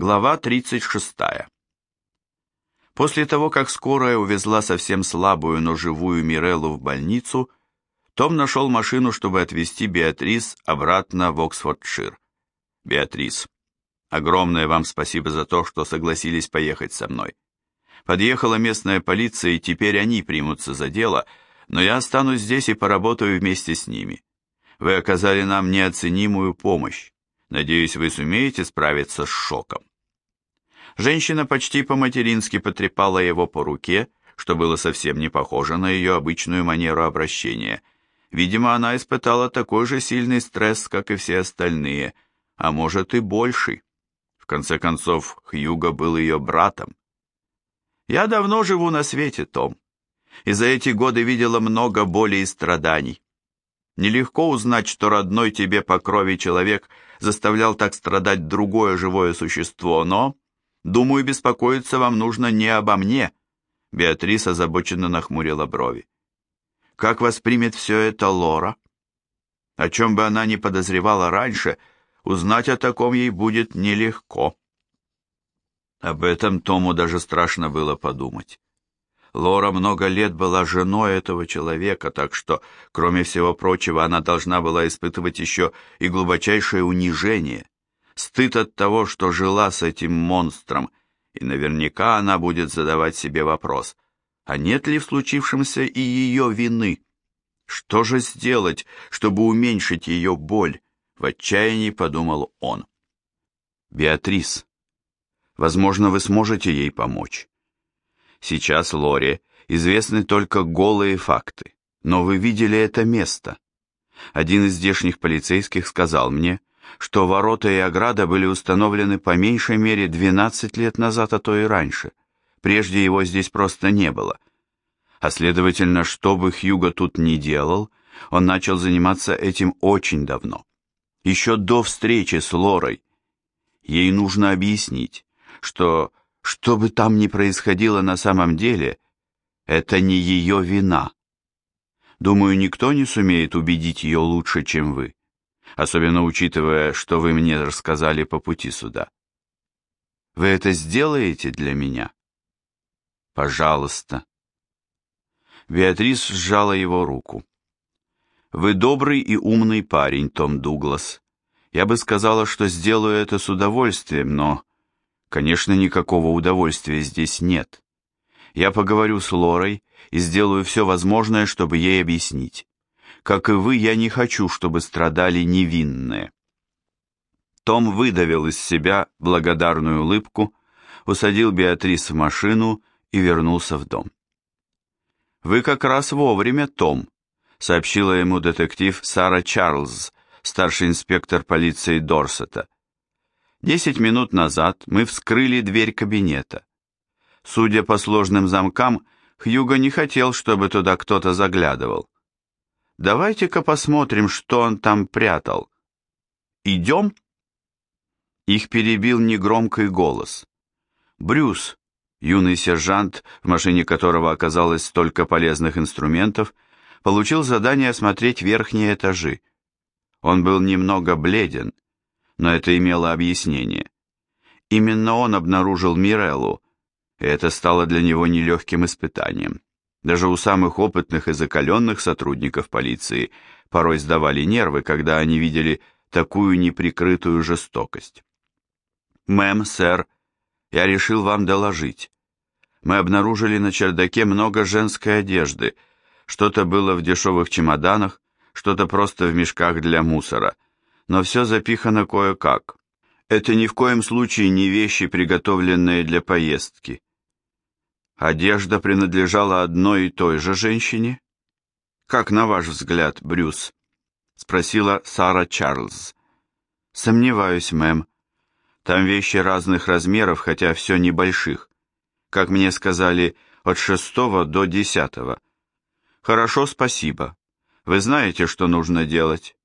Глава 36. После того, как скорая увезла совсем слабую, но живую Миреллу в больницу, Том нашел машину, чтобы отвезти Беатрис обратно в Оксфордшир. Беатрис, огромное вам спасибо за то, что согласились поехать со мной. Подъехала местная полиция, и теперь они примутся за дело, но я останусь здесь и поработаю вместе с ними. Вы оказали нам неоценимую помощь. Надеюсь, вы сумеете справиться с шоком. Женщина почти по-матерински потрепала его по руке, что было совсем не похоже на ее обычную манеру обращения. Видимо, она испытала такой же сильный стресс, как и все остальные, а может и больший. В конце концов, Хьюго был ее братом. «Я давно живу на свете, Том, и за эти годы видела много боли и страданий. Нелегко узнать, что родной тебе по крови человек заставлял так страдать другое живое существо, но Думаю, беспокоиться вам нужно не обо мне. Беатрис озабоченно нахмурила брови. Как воспримет все это Лора? О чем бы она ни подозревала раньше, узнать о таком ей будет нелегко. Об этом Тому даже страшно было подумать. Лора много лет была женой этого человека, так что, кроме всего прочего, она должна была испытывать еще и глубочайшее унижение стыд от того, что жила с этим монстром, и наверняка она будет задавать себе вопрос, а нет ли в случившемся и ее вины? Что же сделать, чтобы уменьшить ее боль? В отчаянии подумал он. Беатрис, возможно, вы сможете ей помочь. Сейчас Лоре известны только голые факты, но вы видели это место. Один из здешних полицейских сказал мне, что ворота и ограда были установлены по меньшей мере 12 лет назад, а то и раньше. Прежде его здесь просто не было. А следовательно, что бы Хьюго тут ни делал, он начал заниматься этим очень давно. Еще до встречи с Лорой. Ей нужно объяснить, что, что бы там ни происходило на самом деле, это не ее вина. Думаю, никто не сумеет убедить ее лучше, чем вы особенно учитывая, что вы мне рассказали по пути сюда. Вы это сделаете для меня? Пожалуйста. Беатрис сжала его руку. Вы добрый и умный парень, Том Дуглас. Я бы сказала, что сделаю это с удовольствием, но, конечно, никакого удовольствия здесь нет. Я поговорю с Лорой и сделаю все возможное, чтобы ей объяснить. Как и вы, я не хочу, чтобы страдали невинные. Том выдавил из себя благодарную улыбку, усадил Беатрис в машину и вернулся в дом. «Вы как раз вовремя, Том», — сообщила ему детектив Сара Чарльз, старший инспектор полиции Дорсета. «Десять минут назад мы вскрыли дверь кабинета. Судя по сложным замкам, Хьюго не хотел, чтобы туда кто-то заглядывал. Давайте-ка посмотрим, что он там прятал. Идем?» Их перебил негромкий голос. Брюс, юный сержант, в машине которого оказалось столько полезных инструментов, получил задание осмотреть верхние этажи. Он был немного бледен, но это имело объяснение. Именно он обнаружил Миреллу, и это стало для него нелегким испытанием. Даже у самых опытных и закаленных сотрудников полиции порой сдавали нервы, когда они видели такую неприкрытую жестокость. «Мэм, сэр, я решил вам доложить. Мы обнаружили на чердаке много женской одежды. Что-то было в дешевых чемоданах, что-то просто в мешках для мусора. Но все запихано кое-как. Это ни в коем случае не вещи, приготовленные для поездки. Одежда принадлежала одной и той же женщине? Как на ваш взгляд, Брюс? Спросила Сара Чарльз. Сомневаюсь, мэм. Там вещи разных размеров, хотя все небольших. Как мне сказали, от шестого до десятого. Хорошо, спасибо. Вы знаете, что нужно делать?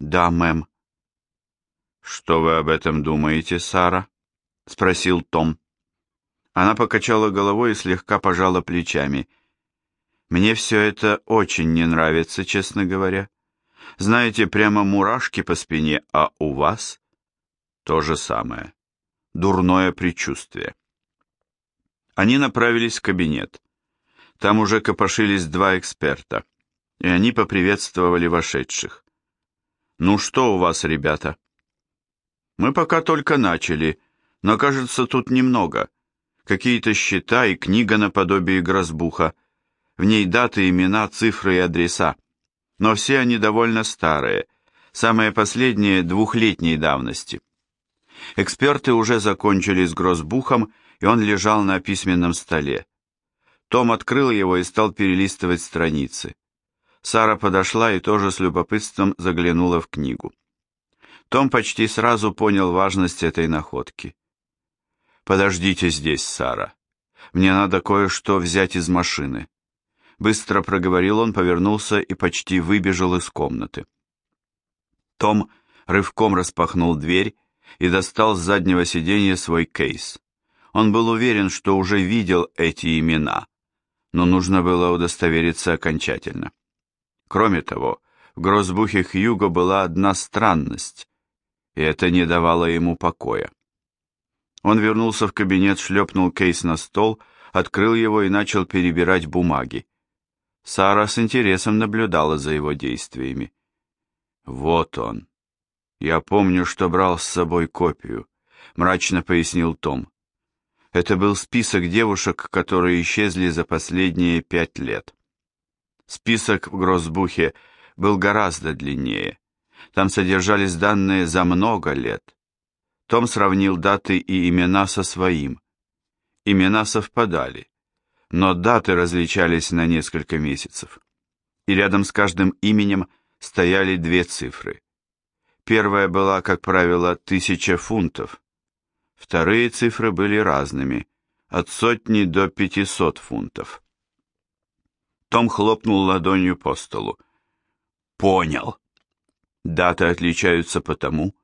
Да, мэм. Что вы об этом думаете, Сара? Спросил Том. Она покачала головой и слегка пожала плечами. «Мне все это очень не нравится, честно говоря. Знаете, прямо мурашки по спине, а у вас?» «То же самое. дурное предчувствие. Они направились в кабинет. Там уже копошились два эксперта, и они поприветствовали вошедших. «Ну что у вас, ребята?» «Мы пока только начали, но, кажется, тут немного. Какие-то счета и книга наподобие грозбуха. В ней даты, имена, цифры и адреса. Но все они довольно старые, самые последние двухлетней давности. Эксперты уже закончили с грозбухом, и он лежал на письменном столе. Том открыл его и стал перелистывать страницы. Сара подошла и тоже с любопытством заглянула в книгу. Том почти сразу понял важность этой находки. «Подождите здесь, Сара. Мне надо кое-что взять из машины». Быстро проговорил он, повернулся и почти выбежал из комнаты. Том рывком распахнул дверь и достал с заднего сиденья свой кейс. Он был уверен, что уже видел эти имена, но нужно было удостовериться окончательно. Кроме того, в грозбухе Хьюго была одна странность, и это не давало ему покоя. Он вернулся в кабинет, шлепнул кейс на стол, открыл его и начал перебирать бумаги. Сара с интересом наблюдала за его действиями. «Вот он. Я помню, что брал с собой копию», — мрачно пояснил Том. Это был список девушек, которые исчезли за последние пять лет. Список в Гроссбухе был гораздо длиннее. Там содержались данные за много лет. Том сравнил даты и имена со своим. Имена совпадали, но даты различались на несколько месяцев. И рядом с каждым именем стояли две цифры. Первая была, как правило, тысяча фунтов, Вторые цифры были разными, от сотни до пятисот фунтов. Том хлопнул ладонью по столу. «Понял. Даты отличаются потому,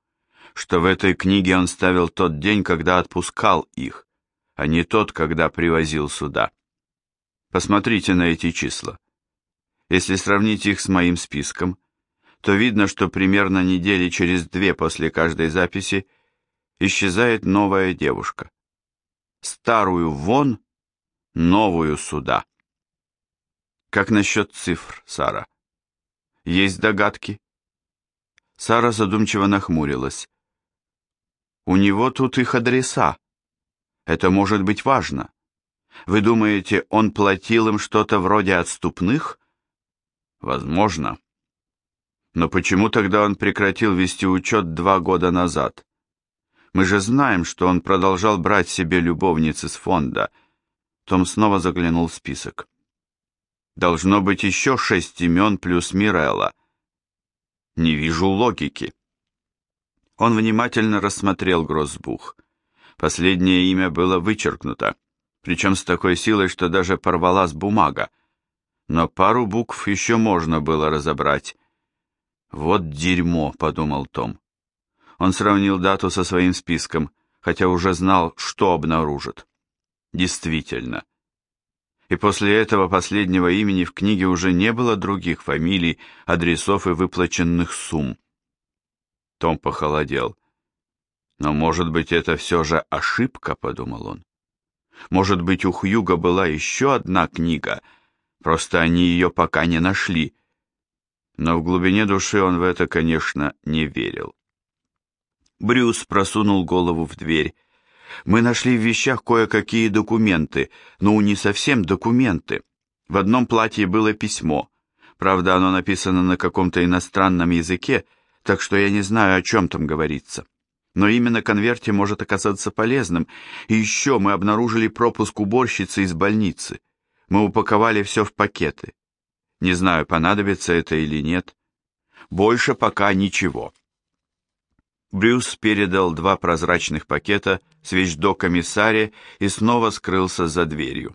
что в этой книге он ставил тот день, когда отпускал их, а не тот, когда привозил сюда. Посмотрите на эти числа. Если сравнить их с моим списком, то видно, что примерно недели через две после каждой записи – исчезает новая девушка. Старую вон, новую сюда. Как насчет цифр, Сара? Есть догадки? Сара задумчиво нахмурилась. У него тут их адреса. Это может быть важно. Вы думаете, он платил им что-то вроде отступных? Возможно. Но почему тогда он прекратил вести учет два года назад? Мы же знаем, что он продолжал брать себе любовниц из фонда. Том снова заглянул в список. Должно быть еще шесть имен плюс Мирелла. Не вижу логики. Он внимательно рассмотрел Гроссбух. Последнее имя было вычеркнуто, причем с такой силой, что даже порвалась бумага. Но пару букв еще можно было разобрать. «Вот дерьмо», — подумал Том. Он сравнил дату со своим списком, хотя уже знал, что обнаружит. Действительно. И после этого последнего имени в книге уже не было других фамилий, адресов и выплаченных сумм. Том похолодел. Но, может быть, это все же ошибка, подумал он. Может быть, у Хьюга была еще одна книга, просто они ее пока не нашли. Но в глубине души он в это, конечно, не верил. Брюс просунул голову в дверь. «Мы нашли в вещах кое-какие документы, но не совсем документы. В одном платье было письмо. Правда, оно написано на каком-то иностранном языке, так что я не знаю, о чем там говорится. Но именно конверте может оказаться полезным. И еще мы обнаружили пропуск уборщицы из больницы. Мы упаковали все в пакеты. Не знаю, понадобится это или нет. Больше пока ничего». Брюс передал два прозрачных пакета с вещдоками Саре и снова скрылся за дверью.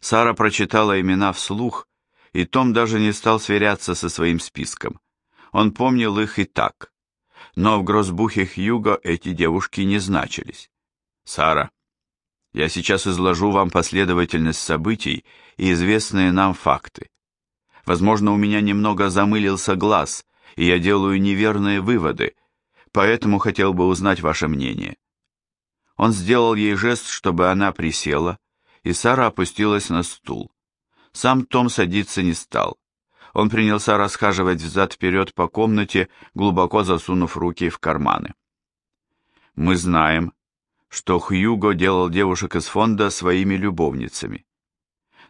Сара прочитала имена вслух, и Том даже не стал сверяться со своим списком. Он помнил их и так. Но в грозбухе Хьюго эти девушки не значились. «Сара, я сейчас изложу вам последовательность событий и известные нам факты. Возможно, у меня немного замылился глаз, и я делаю неверные выводы, поэтому хотел бы узнать ваше мнение. Он сделал ей жест, чтобы она присела, и Сара опустилась на стул. Сам Том садиться не стал. Он принялся расхаживать взад-вперед по комнате, глубоко засунув руки в карманы. Мы знаем, что Хьюго делал девушек из фонда своими любовницами.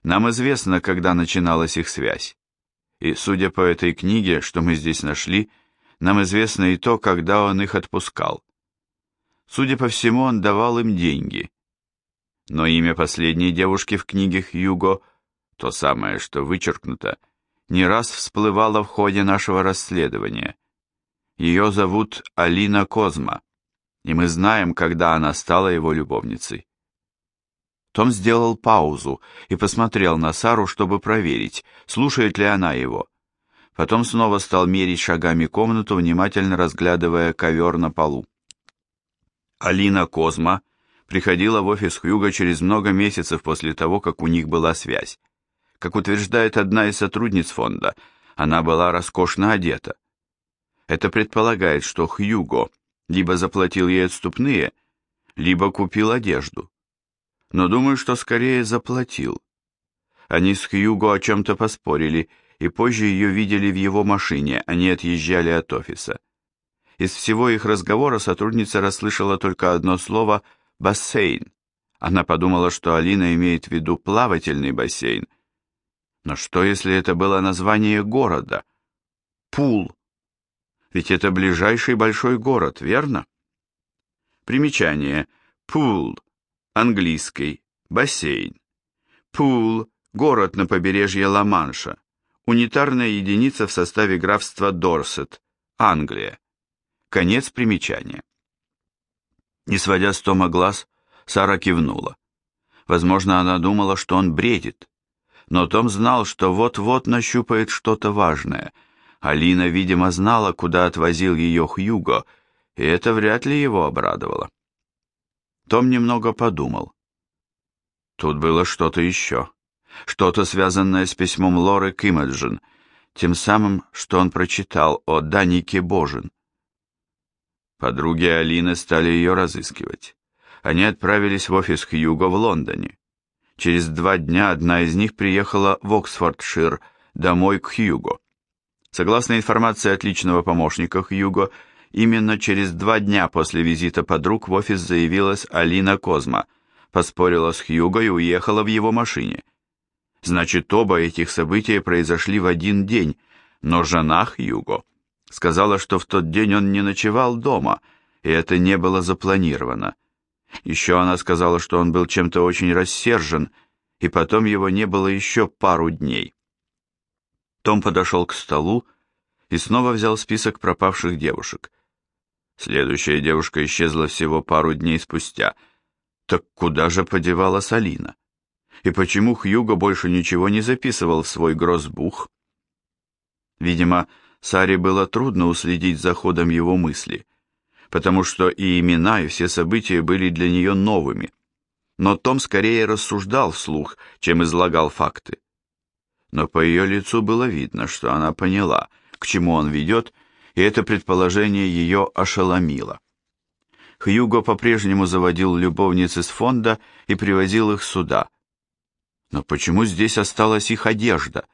Нам известно, когда начиналась их связь. И, судя по этой книге, что мы здесь нашли, нам известно и то, когда он их отпускал. Судя по всему, он давал им деньги. Но имя последней девушки в книге Хьюго, то самое, что вычеркнуто, не раз всплывало в ходе нашего расследования. Ее зовут Алина Козма, и мы знаем, когда она стала его любовницей. Том сделал паузу и посмотрел на Сару, чтобы проверить, слушает ли она его. Потом снова стал мерить шагами комнату, внимательно разглядывая ковер на полу. Алина Козма приходила в офис Хьюга через много месяцев после того, как у них была связь. Как утверждает одна из сотрудниц фонда, она была роскошно одета. Это предполагает, что Хьюго либо заплатил ей отступные, либо купил одежду но думаю, что скорее заплатил. Они с Хьюго о чем-то поспорили, и позже ее видели в его машине, они отъезжали от офиса. Из всего их разговора сотрудница расслышала только одно слово «бассейн». Она подумала, что Алина имеет в виду плавательный бассейн. Но что, если это было название города? Пул. Ведь это ближайший большой город, верно? Примечание. Пул английской, бассейн. Пул, город на побережье Ла-Манша, унитарная единица в составе графства Дорсет, Англия. Конец примечания. Не сводя с Тома глаз, Сара кивнула. Возможно, она думала, что он бредит. Но Том знал, что вот-вот нащупает что-то важное. Алина, видимо, знала, куда отвозил ее Хьюго, и это вряд ли его обрадовало. Том немного подумал. Тут было что-то еще. Что-то связанное с письмом Лоры к Имаджин, тем самым, что он прочитал о Данике Божин. Подруги Алины стали ее разыскивать. Они отправились в офис Хьюго в Лондоне. Через два дня одна из них приехала в Оксфордшир, домой к Хьюго. Согласно информации от личного помощника Хьюго, Именно через два дня после визита подруг в офис заявилась Алина Козма, поспорила с Хьюго и уехала в его машине. Значит, оба этих события произошли в один день, но жена Хьюго сказала, что в тот день он не ночевал дома, и это не было запланировано. Еще она сказала, что он был чем-то очень рассержен, и потом его не было еще пару дней. Том подошел к столу и снова взял список пропавших девушек. Следующая девушка исчезла всего пару дней спустя. Так куда же подевалась Алина? И почему Хьюго больше ничего не записывал в свой грозбух? Видимо, Саре было трудно уследить за ходом его мысли, потому что и имена, и все события были для нее новыми. Но Том скорее рассуждал вслух, чем излагал факты. Но по ее лицу было видно, что она поняла, к чему он ведет, и это предположение ее ошеломило. Хьюго по-прежнему заводил любовниц из фонда и привозил их сюда. Но почему здесь осталась их одежда?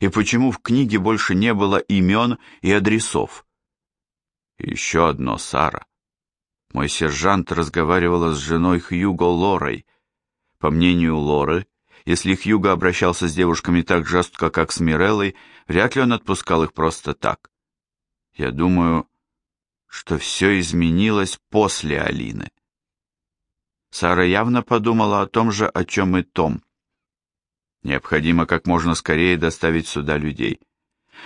И почему в книге больше не было имен и адресов? Еще одно, Сара. Мой сержант разговаривала с женой Хьюго Лорой. По мнению Лоры, если Хьюго обращался с девушками так жестко, как с Миреллой, вряд ли он отпускал их просто так. Я думаю, что все изменилось после Алины. Сара явно подумала о том же, о чем и Том. Необходимо как можно скорее доставить сюда людей,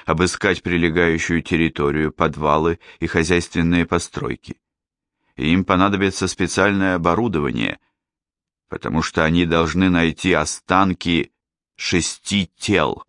обыскать прилегающую территорию, подвалы и хозяйственные постройки. И им понадобится специальное оборудование, потому что они должны найти останки шести тел.